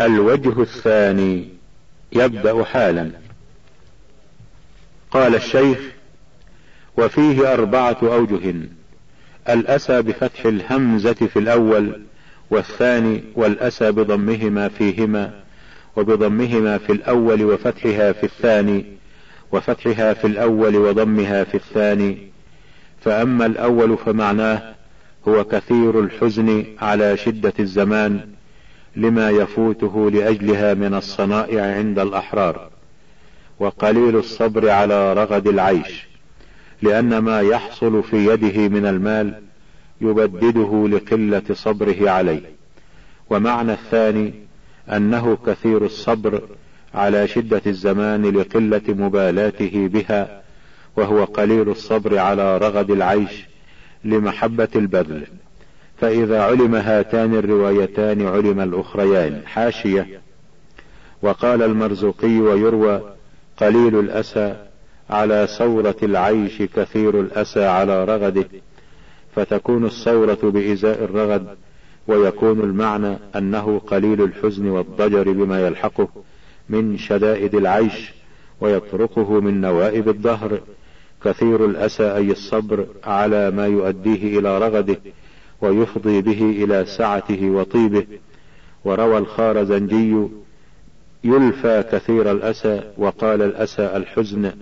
الوجه الثاني يبدأ حالا. قال الشيخ وفيه أربعة أوجه الأسى بفتح الهمزة في الأول والثاني والأسى بضمهما فيهما وبضمهما في الأول وفتحها في الثاني وفتحها في الأول وضمها في الثاني. فأما الأول فمعناه هو كثير الحزن على شدة الزمان لما يفوته لأجلها من الصنائع عند الأحرار وقليل الصبر على رغد العيش لأن ما يحصل في يده من المال يبدده لقلة صبره عليه. ومعنى الثاني أنه كثير الصبر على شدة الزمان لقلة مبالاته بها وهو قليل الصبر على رغد العيش لمحبة البذل. فإذا علم هاتان الروايتان علم الأخريان. حاشية. وقال المرزوقي ويروى قليل الأسى على ثورة العيش كثير الأسى على رغده فتكون الثورة بإزاء الرغد ويكون المعنى أنه قليل الحزن والضجر بما يلحقه من شدائد العيش ويتركه من نوائب الدهر. كثير الأسى أي الصبر على ما يؤديه إلى رغده ويفضي به إلى سعته وطيبه. وروى الخارزنجي يلفى كثير الأسى وقال الأسى الحزن.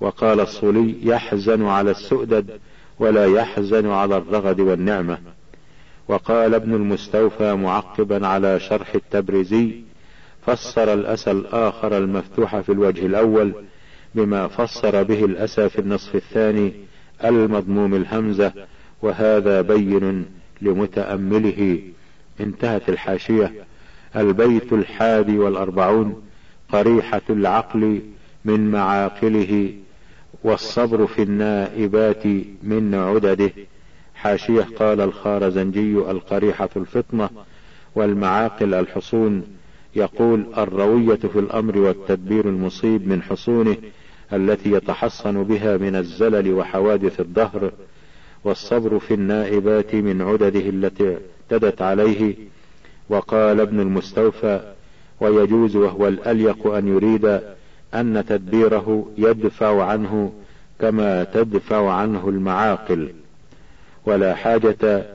وقال الصلي يحزن على السؤدد ولا يحزن على الرغد والنعمة. وقال ابن المستوفى معقبا على شرح التبرزي فسر الأسى الآخر المفتوح في الوجه الأول بما فسر به الأسى في النصف الثاني المضموم الهمزة. وهذا بين لمتأمله. انتهت الحاشية. البيت الحادي والأربعون قريحة العقل من معاقله والصبر في النائبات من عدده. حاشية قال الخارزنجي القريحة الفطنة والمعاقل الحصون. يقول الروية في الأمر والتدبير المصيب من حصونه التي يتحصن بها من الزلل وحوادث الدهر. والصبر في النائبات من عدده التي اعتدت عليه. وقال ابن المستوفى ويجوز وهو الأليق أن يريد أن تدبيره يدفع عنه كما تدفع عنه المعاقل. ولا حاجة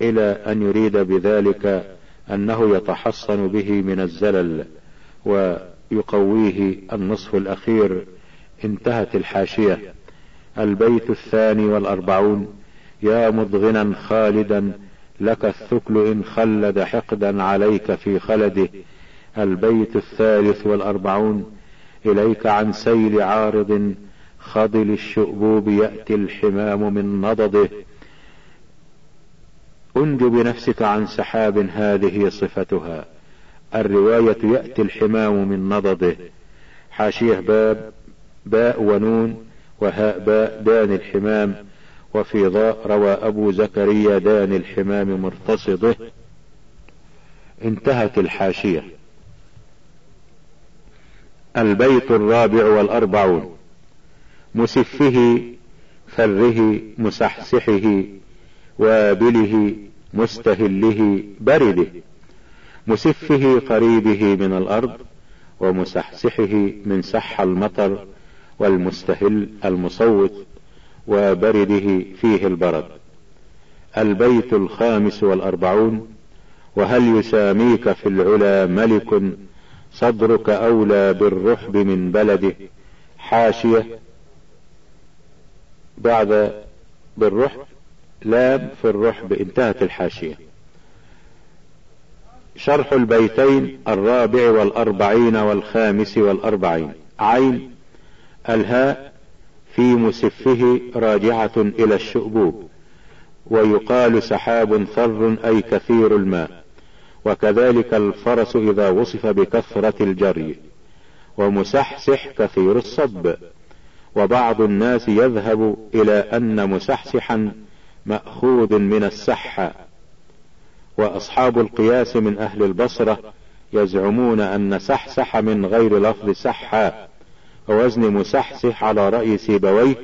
إلى أن يريد بذلك أنه يتحصن به من الزلل ويقويه النصف الأخير. انتهت الحاشية. البيت الثاني والأربعون. يا مضغنا خالدا لك الثكل إن خلد حقدا عليك في خلده. البيت الثالث والأربعون إليك عن سيل عارض خضل الشؤبوب يأتي الحمام من نضده. انج بنفسك عن سحاب هذه صفتها. الرواية يأتي الحمام من نضده. حاشيه باب باء ونون وهاء باء دان الحمام. وفي ضاء روى أبو زكريا دان الحمام مرتصده. انتهت الحاشية. البيت الرابع والأربعون. مسفه فره مسحسحه وابله مستهله برده. مسفه قريبه من الأرض ومسحسحه من سح المطر والمستهل المصوت. وبرده فيه البرد. البيت الخامس والأربعون وهل يساميك في العلا ملك صدرك أولى بالرحب من بلده؟ حاشية بعد بالرحب لام في الرحب انتهت الحاشية. شرح البيتين الرابع والأربعين والخامس والأربعين. عين الهاء في مسفه راجعة إلى الشؤبوب ويقال سحاب ثر أي كثير الماء وكذلك الفرس إذا وصف بكثرة الجري ومسحسح كثير الصب وبعض الناس يذهب إلى أن مسحسحا مأخوذ من السحة وأصحاب القياس من أهل البصرة يزعمون أن سحسح من غير لفظ سحا. ووزن مسحسح على رأي سيبويه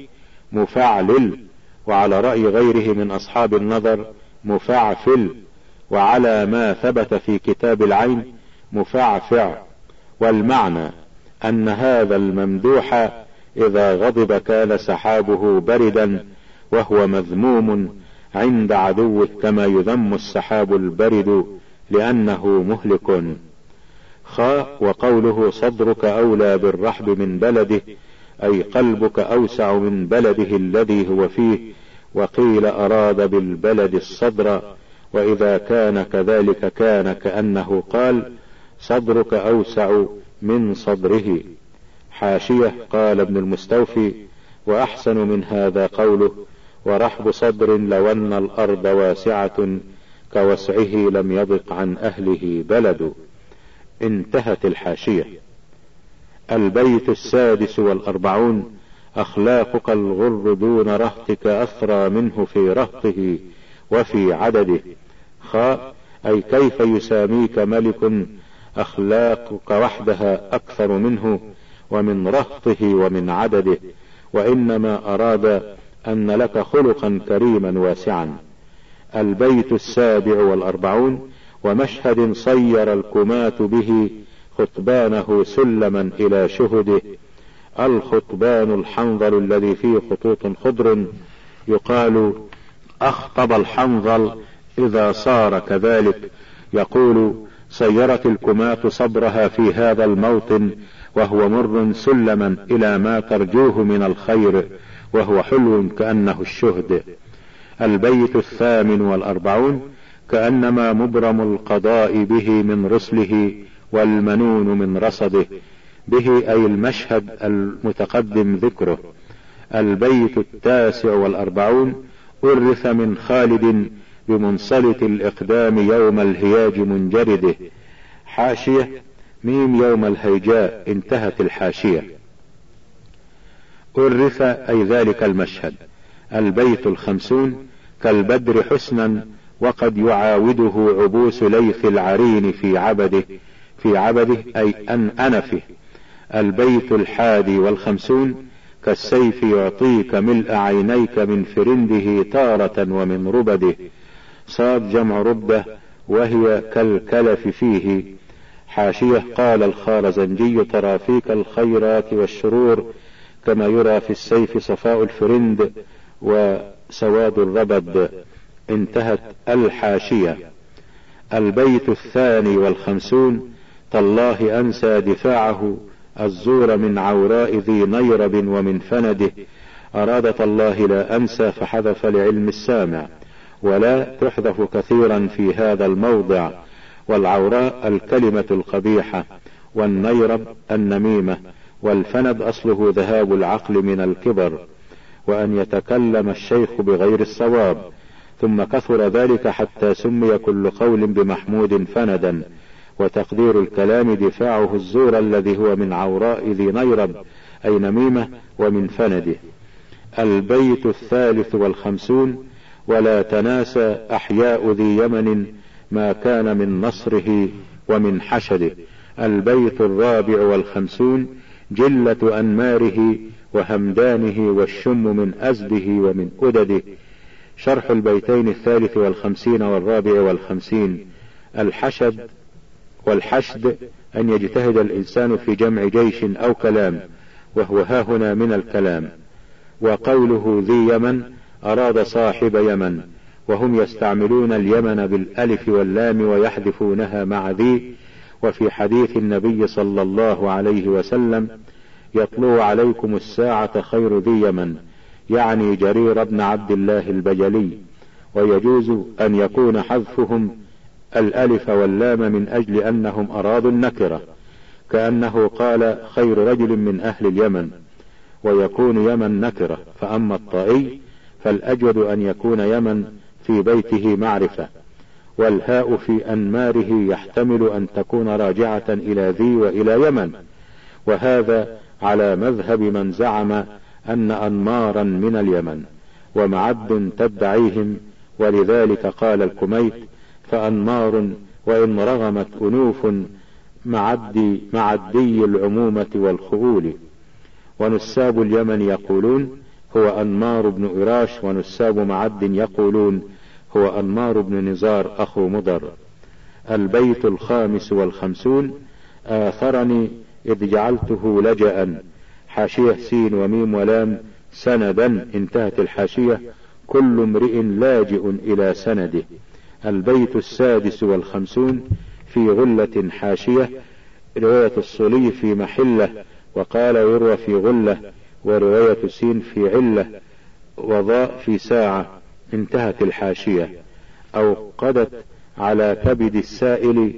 مفعلل وعلى رأي غيره من أصحاب النظر مفعفل وعلى ما ثبت في كتاب العين مفعفع. والمعنى أن هذا الممدوح إذا غضب كان سحابه بردا وهو مذموم عند عدوه كما يذم السحاب البرد لأنه مهلك. خاء وقوله صدرك أولى بالرحب من بلده أي قلبك أوسع من بلده الذي هو فيه وقيل أراد بالبلد الصدر وإذا كان كذلك كان كأنه قال صدرك أوسع من صدره. حاشية قال ابن المستوفي وأحسن من هذا قوله ورحب صدر لو أن الأرض واسعة كوسعه لم يضق عن أهله بلد. انتهت الحاشية. البيت السادس والأربعون أخلاقك الغر دون رهتك أثرى منه في رهطه وفي عدده. خاء أي كيف يساميك ملك أخلاقك وحدها أكثر منه ومن رهطه ومن عدده. وإنما أراد أن لك خلقا كريما واسعا. البيت السابع والأربعون ومشهد صير الكمات به خطبانه سلما إلى شهده. الخطبان الحنظل الذي فيه خطوط خضر يقال أخطب الحنظل إذا صار كذلك. يقول سيرت الكمات صبرها في هذا الموطن وهو مر سلما إلى ما ترجوه من الخير وهو حلو كأنه الشهد. البيت الثامن والأربعون كأنما مبرم القضاء به من رسله والمنون من رصده. به أي المشهد المتقدم ذكره. البيت التاسع والأربعون أرث من خالد بمنصلت الإقدام يوم الهياج منجرده. حاشية ميم يوم الهيجاء انتهت الحاشية. أرث أي ذلك المشهد. البيت الخمسون كالبدر حسنا وقد يعاوده عبوس ليث العرين في عبده في عبده أي أن أنفه البيت الحادي والخمسون كالسيف يعطيك ملء عينيك من فرنده تارة ومن ربده. صاد جمع ربة وهي كالكلف فيه. حاشية قال الخارزنجي ترى فيك الخيرات والشرور كما يرى في السيف صفاء الفرند وسواد الربد. انتهت الحاشية. البيت الثاني والخمسون تالله أنسى دفاعه الزور من عوراء ذي نيرب ومن فنده. أرادت الله لا أنسى فحذف لعلم السامع. ولا تحذف كثيرا في هذا الموضع. والعوراء الكلمة القبيحة والنيرب النميمة. والفند أصله ذهاب العقل من الكبر. وأن يتكلم الشيخ بغير الصواب. ثم كثر ذلك حتى سمي كل قول بمحمود فندا وتقدير الكلام دفاعه الزور الذي هو من عوراء ذي نيرب أي نميمة ومن فنده. البيت الثالث والخمسون ولا تناسى أحياء ذي يمن ما كان من نصره ومن حشده. البيت الرابع والخمسون جلة أنماره وهمدانه والشم من أزده ومن أدده. شرح البيتين الثالث والخمسين والرابع والخمسين. الحشد والحشد أن يجتهد الإنسان في جمع جيش أو كلام وهو ها هنا من الكلام. وقوله ذي يمن أراد صاحب يمن وهم يستعملون اليمن بالألف واللام ويحذفونها مع ذي. وفي حديث النبي صلى الله عليه وسلم يطلو عليكم الساعة خير ذي يمن. يعني جرير بن عبد الله البجلي ويجوز أن يكون حذفهم الألف واللام من أجل أنهم أرادوا النكرة كأنه قال خير رجل من أهل اليمن ويكون يمن نكرة فأما الطائي فالأجود أن يكون يمن في بيته معرفة والهاء في أنماره يحتمل أن تكون راجعة إلى ذي وإلى يمن وهذا على مذهب من زعم أن أنمارا من اليمن ومعد تدعيهم ولذلك قال الكميت فأنمار وإن رغمت أنوف معدي معدي العمومة والخؤول ونساب اليمن يقولون هو أنمار بن إراش ونساب معد يقولون هو أنمار بن نزار أخو مضر. البيت الخامس والخمسون آثرني إذ جعلته لجأ حاشية سين وميم ولام سندا انتهت الحاشية كل امرئ لاجئ إلى سنده. البيت السادس والخمسون في غلة حاشية رواية الصلي في محلة وقال يروى في غلة ورواية سين في علة وضاء في ساعة انتهت الحاشية. أو قدت على كبد السائل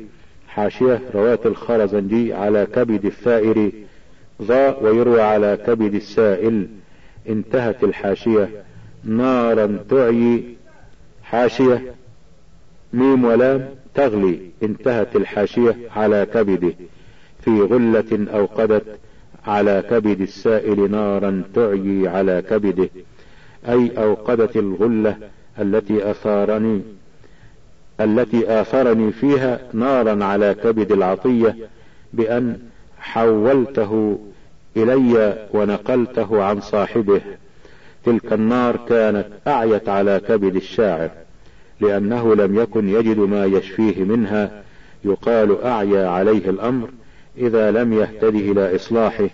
حاشية رواية الخرزنجي على كبد الثائر ضاء ويروى على كبد السائل انتهت الحاشية. نارا تعي حاشية. ميم ولام تغلي انتهت الحاشية على كبده. في غلة أوقدت على كبد السائل نارا تعيي على كبده. أي أوقدت الغلة التي أثارني التي آثرني فيها نارا على كبد العطية بأن حولته إلي ونقلته عن صاحبه. تلك النار كانت أعيت على كبد الشاعر لأنه لم يكن يجد ما يشفيه منها. يقال أعيا عليه الأمر إذا لم يهتدي إلى إصلاحه.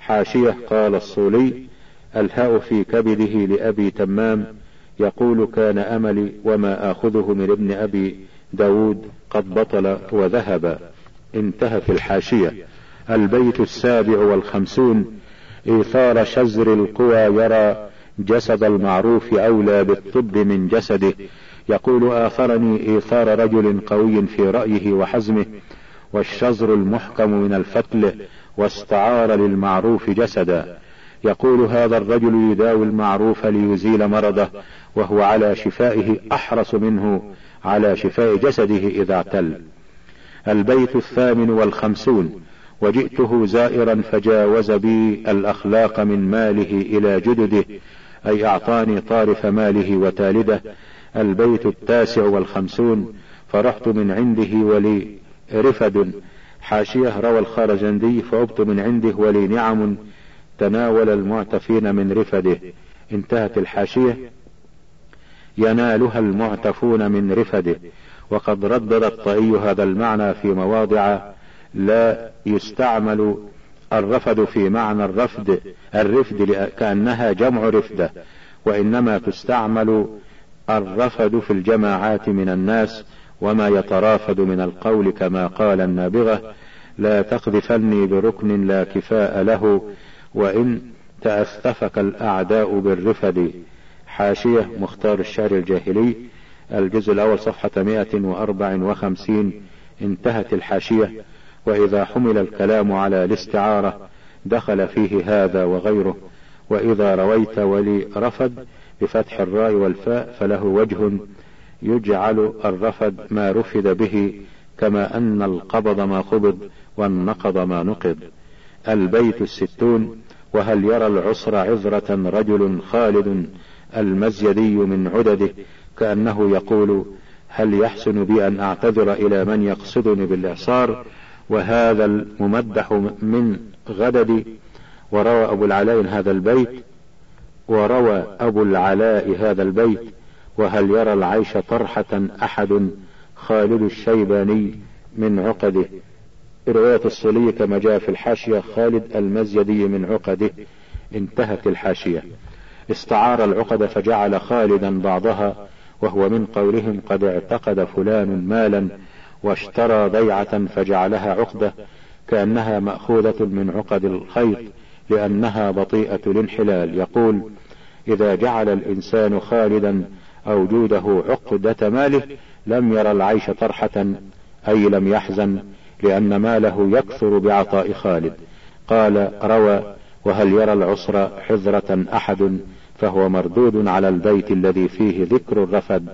حاشية قال الصولي الهاء في كبده لأبي تمام. يقول كان أملي وما آخذه من ابن أبي داود قد بطل وذهب. انتهى في الحاشية. البيت السابع والخمسون إيثار شزر القوى يرى جسد المعروف أولى بالطب من جسده. يقول آثرني إيثار رجل قوي في رأيه وحزمه والشزر المحكم من الفتل واستعار للمعروف جسدا. يقول هذا الرجل يداوي المعروف ليزيل مرضه وهو على شفائه أحرص منه على شفاء جسده إذا اعتل. البيت الثامن والخمسون وجئته زائرا فجاوز بي الأخلاق من ماله إلى جدده أي أعطاني طارف ماله وتالده البيت التاسع والخمسون فرحت من عنده ولي رفد حاشية روى الخارجندي فعبت من عنده ولي نعم تناول المعتفين من رفده. انتهت الحاشية. ينالها المعتفون من رفده. وقد ردد الطائي هذا المعنى في مواضع لا يستعمل الرفد في معنى الرفد الرفد كأنها جمع رفدة. وإنما تستعمل الرفد في الجماعات من الناس وما يترافد من القول كما قال النابغة لا تقذفني بركن لا كفاء له وإن تأثفك الأعداء بالرفد. حاشية مختار الشعر الجاهلي الجزء الأول صفحة 154 انتهت الحاشية. وإذا حمل الكلام على الاستعارة دخل فيه هذا وغيره وإذا رويت ولي رفد بفتح الراء والفاء فله وجه يجعل الرفد ما رفد به كما أن القبض ما قبض والنقض ما نقض. البيت الستون وهل يرى العسر عذرة رجل خالد المزيدي من عدده كأنه يقول هل يحسن بي أن أعتذر إلى من يقصدني بالإعصار؟ وهذا الممدح من غدد وروى أبو العلاء هذا البيت وروى أبو العلاء هذا البيت وهل يرى العيش طرحة أحد؟ خالد الشيباني من عقده. رواية الصلي كما جاء في الحاشية خالد المزيدي من عقده. انتهت الحاشية. استعار العقد فجعل خالدا بعضها وهو من قولهم قد اعتقد فلان مالا. واشترى بيعة فجعلها عقدة كأنها مأخوذة من عقد الخيط لأنها بطيئة الانحلال. يقول إذا جعل الإنسان خالدا أو جوده عقدة ماله لم ير العيش طرحة أي لم يحزن لأن ماله يكثر بعطاء خالد. قال روى وهل يرى العسر حذرة أحد؟ فهو مردود على البيت الذي فيه ذكر الرفد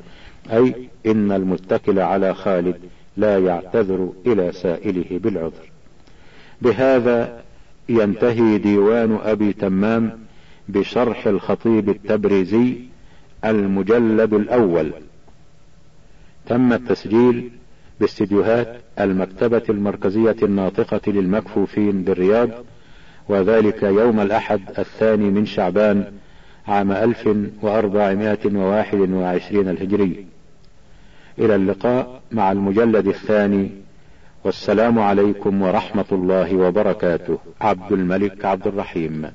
أي إن المتكل على خالد. لا يعتذر إلى سائله بالعذر. بهذا ينتهي ديوان أبي تمام بشرح الخطيب التبريزي المجلد الأول. تم التسجيل باستديوهات المكتبة المركزية الناطقة للمكفوفين بالرياض وذلك يوم الأحد الثاني من شعبان عام 1421 الهجري. إلى اللقاء مع المجلد الثاني والسلام عليكم ورحمة الله وبركاته. عبد الملك عبد الرحيم.